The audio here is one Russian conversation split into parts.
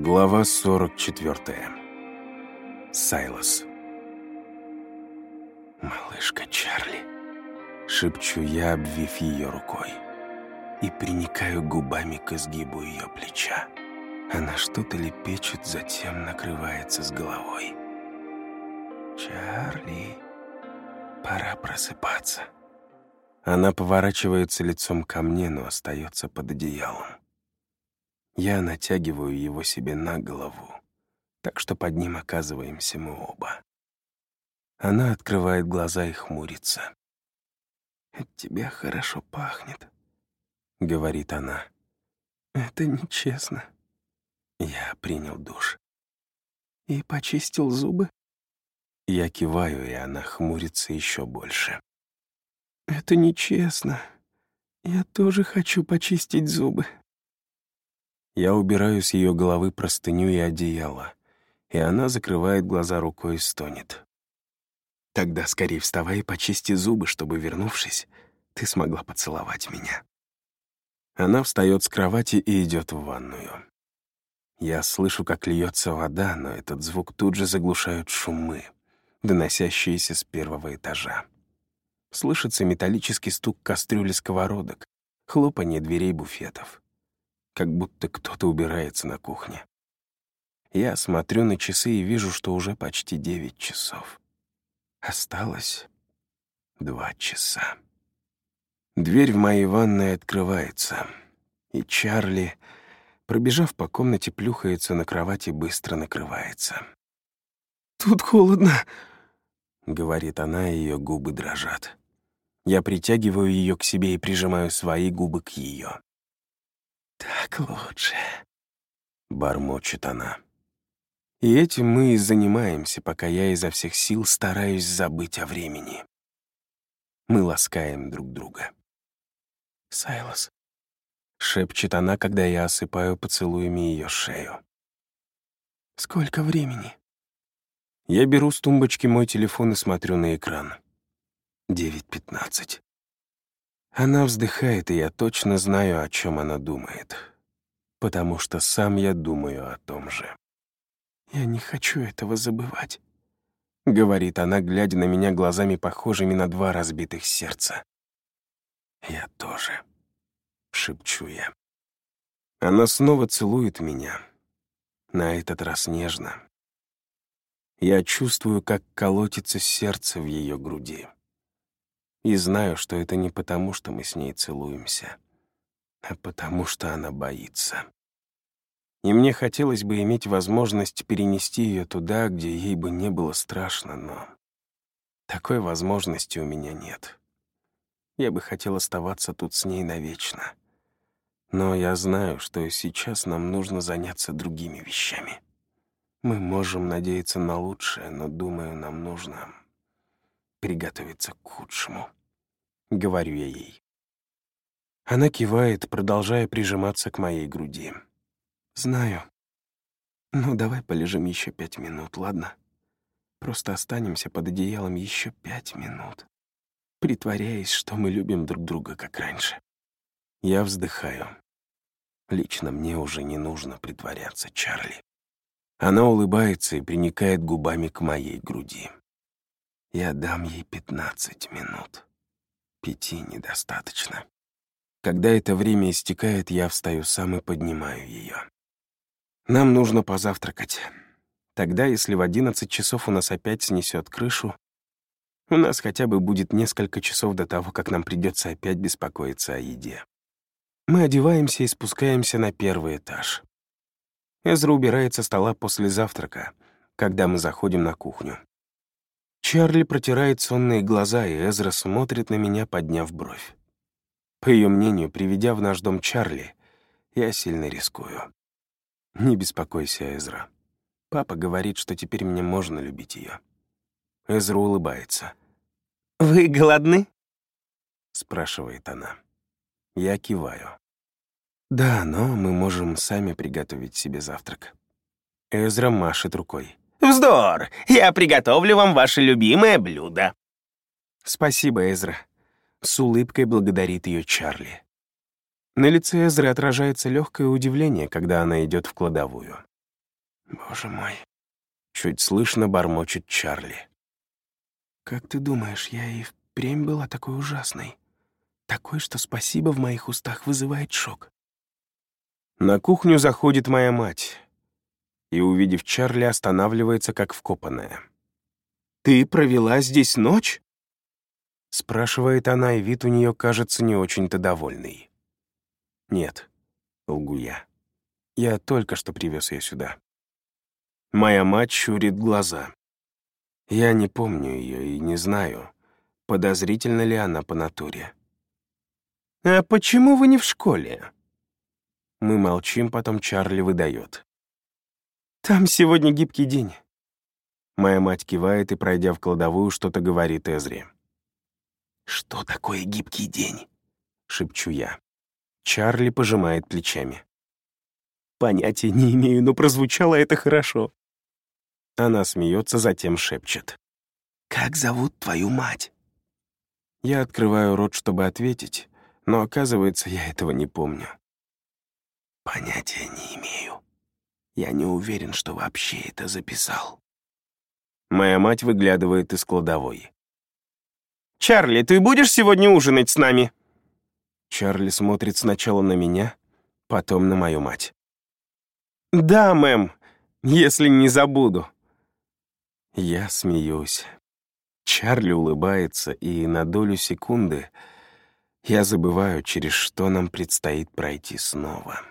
Глава 44. Сайлос. «Малышка Чарли», — шепчу я, обвив ее рукой, и приникаю губами к изгибу ее плеча. Она что-то лепечет, затем накрывается с головой. «Чарли, пора просыпаться». Она поворачивается лицом ко мне, но остается под одеялом. Я натягиваю его себе на голову, так что под ним оказываемся мы оба. Она открывает глаза и хмурится. «От тебя хорошо пахнет», — говорит она. «Это нечестно». Я принял душ. «И почистил зубы?» Я киваю, и она хмурится еще больше. «Это нечестно. Я тоже хочу почистить зубы». Я убираю с ее головы простыню и одеяло, и она закрывает глаза рукой и стонет. Тогда скорее вставай и почисти зубы, чтобы, вернувшись, ты смогла поцеловать меня. Она встает с кровати и идет в ванную. Я слышу, как льется вода, но этот звук тут же заглушают шумы, доносящиеся с первого этажа. Слышится металлический стук кастрюли сковородок, хлопанье дверей буфетов как будто кто-то убирается на кухне. Я смотрю на часы и вижу, что уже почти девять часов. Осталось два часа. Дверь в моей ванной открывается, и Чарли, пробежав по комнате, плюхается на кровати и быстро накрывается. «Тут холодно», — говорит она, и ее губы дрожат. Я притягиваю ее к себе и прижимаю свои губы к ее. «Так лучше», — бормочет она. И этим мы и занимаемся, пока я изо всех сил стараюсь забыть о времени. Мы ласкаем друг друга. «Сайлос», — шепчет она, когда я осыпаю поцелуями ее шею. «Сколько времени?» Я беру с тумбочки мой телефон и смотрю на экран. Девять пятнадцать. Она вздыхает, и я точно знаю, о чем она думает. Потому что сам я думаю о том же. «Я не хочу этого забывать», — говорит она, глядя на меня глазами, похожими на два разбитых сердца. «Я тоже», — шепчу я. Она снова целует меня, на этот раз нежно. Я чувствую, как колотится сердце в ее груди. И знаю, что это не потому, что мы с ней целуемся, а потому что она боится. И мне хотелось бы иметь возможность перенести ее туда, где ей бы не было страшно, но такой возможности у меня нет. Я бы хотел оставаться тут с ней навечно. Но я знаю, что сейчас нам нужно заняться другими вещами. Мы можем надеяться на лучшее, но, думаю, нам нужно приготовиться к худшему. — говорю я ей. Она кивает, продолжая прижиматься к моей груди. «Знаю. Ну, давай полежим еще пять минут, ладно? Просто останемся под одеялом еще пять минут, притворяясь, что мы любим друг друга, как раньше». Я вздыхаю. Лично мне уже не нужно притворяться, Чарли. Она улыбается и приникает губами к моей груди. Я дам ей пятнадцать минут. Пяти недостаточно. Когда это время истекает, я встаю сам и поднимаю ее. Нам нужно позавтракать. Тогда, если в одиннадцать часов у нас опять снесет крышу, у нас хотя бы будет несколько часов до того, как нам придется опять беспокоиться о еде. Мы одеваемся и спускаемся на первый этаж. Эзра убирает со стола после завтрака, когда мы заходим на кухню. Чарли протирает сонные глаза, и Эзра смотрит на меня, подняв бровь. По ее мнению, приведя в наш дом Чарли, я сильно рискую. Не беспокойся, Эзра. Папа говорит, что теперь мне можно любить ее. Эзра улыбается. «Вы голодны?» — спрашивает она. Я киваю. «Да, но мы можем сами приготовить себе завтрак». Эзра машет рукой. «Вздор! Я приготовлю вам ваше любимое блюдо». «Спасибо, Эзра». С улыбкой благодарит ее Чарли. На лице Эзры отражается легкое удивление, когда она идет в кладовую. Боже мой. Чуть слышно бормочет Чарли. Как ты думаешь, я и впрямь была такой ужасной? Такой, что спасибо в моих устах вызывает шок. На кухню заходит моя мать и, увидев Чарли, останавливается как вкопанная. «Ты провела здесь ночь?» Спрашивает она, и вид у нее кажется не очень-то довольный. «Нет», — лгу я. «Я только что привез ее сюда». Моя мать щурит глаза. Я не помню ее и не знаю, подозрительна ли она по натуре. «А почему вы не в школе?» Мы молчим, потом Чарли выдает. «Там сегодня гибкий день». Моя мать кивает и, пройдя в кладовую, что-то говорит Эзри. «Что такое гибкий день?» — шепчу я. Чарли пожимает плечами. «Понятия не имею, но прозвучало это хорошо». Она смеется, затем шепчет. «Как зовут твою мать?» Я открываю рот, чтобы ответить, но оказывается, я этого не помню. Понятия не имею. Я не уверен, что вообще это записал. Моя мать выглядывает из кладовой. «Чарли, ты будешь сегодня ужинать с нами?» Чарли смотрит сначала на меня, потом на мою мать. «Да, мэм, если не забуду». Я смеюсь. Чарли улыбается, и на долю секунды я забываю, через что нам предстоит пройти снова.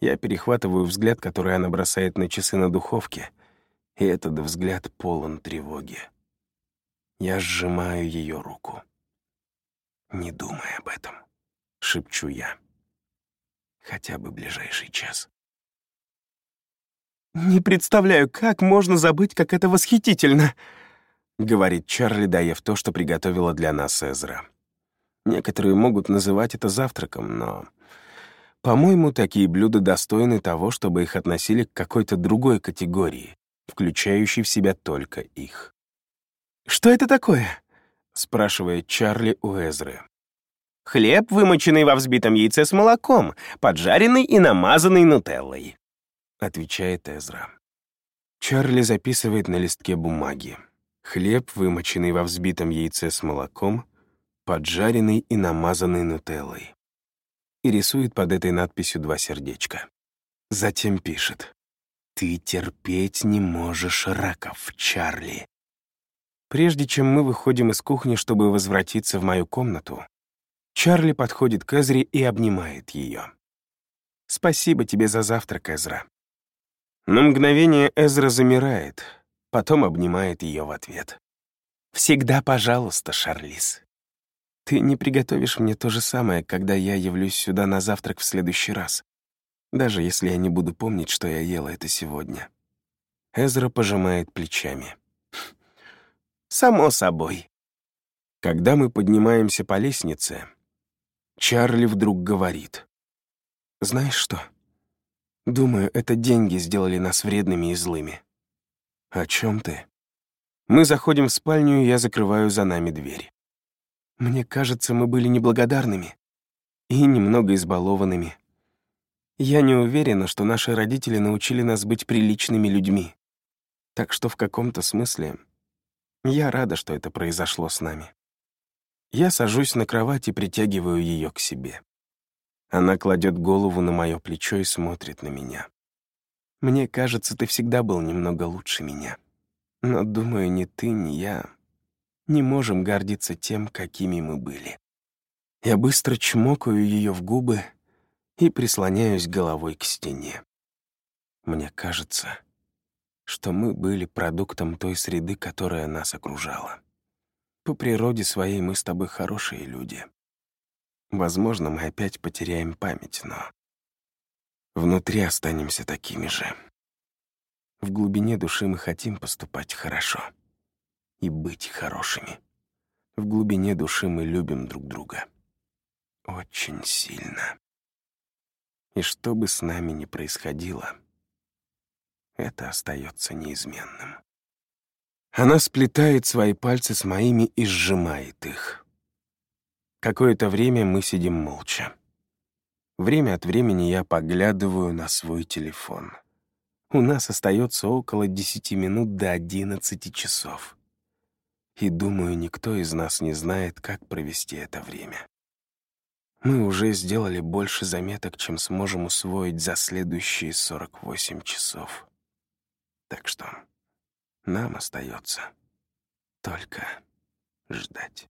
Я перехватываю взгляд, который она бросает на часы на духовке, и этот взгляд полон тревоги. Я сжимаю ее руку. «Не думай об этом», — шепчу я. «Хотя бы ближайший час». «Не представляю, как можно забыть, как это восхитительно!» — говорит Чарли, доев то, что приготовила для нас Эзра. Некоторые могут называть это завтраком, но, по-моему, такие блюда достойны того, чтобы их относили к какой-то другой категории, включающей в себя только их. «Что это такое?» — спрашивает Чарли у Эзры. «Хлеб, вымоченный во взбитом яйце с молоком, поджаренный и намазанный нутеллой», — отвечает Эзра. Чарли записывает на листке бумаги. Хлеб, вымоченный во взбитом яйце с молоком, поджаренный и намазанный нутеллой. И рисует под этой надписью два сердечка. Затем пишет. «Ты терпеть не можешь раков, Чарли». Прежде чем мы выходим из кухни, чтобы возвратиться в мою комнату, Чарли подходит к Эзре и обнимает ее. «Спасибо тебе за завтрак, Эзра». На мгновение Эзра замирает, потом обнимает ее в ответ. «Всегда пожалуйста, Шарлиз. Ты не приготовишь мне то же самое, когда я явлюсь сюда на завтрак в следующий раз, даже если я не буду помнить, что я ела это сегодня». Эзра пожимает плечами. «Само собой». Когда мы поднимаемся по лестнице, Чарли вдруг говорит. «Знаешь что? Думаю, это деньги сделали нас вредными и злыми». «О чем ты?» Мы заходим в спальню, и я закрываю за нами дверь. Мне кажется, мы были неблагодарными и немного избалованными. Я не уверена, что наши родители научили нас быть приличными людьми. Так что в каком-то смысле я рада, что это произошло с нами. Я сажусь на кровать и притягиваю ее к себе. Она кладет голову на мое плечо и смотрит на меня. Мне кажется, ты всегда был немного лучше меня. Но, думаю, ни ты, ни я не можем гордиться тем, какими мы были. Я быстро чмокаю ее в губы и прислоняюсь головой к стене. Мне кажется, что мы были продуктом той среды, которая нас окружала. По природе своей мы с тобой хорошие люди. Возможно, мы опять потеряем память, но внутри останемся такими же. В глубине души мы хотим поступать хорошо и быть хорошими. В глубине души мы любим друг друга. Очень сильно. И что бы с нами ни происходило, это остается неизменным. Она сплетает свои пальцы с моими и сжимает их. Какое-то время мы сидим молча. Время от времени я поглядываю на свой телефон. У нас остается около десяти минут до одиннадцати часов. И, думаю, никто из нас не знает, как провести это время. Мы уже сделали больше заметок, чем сможем усвоить за следующие 48 часов. Так что нам остается только ждать.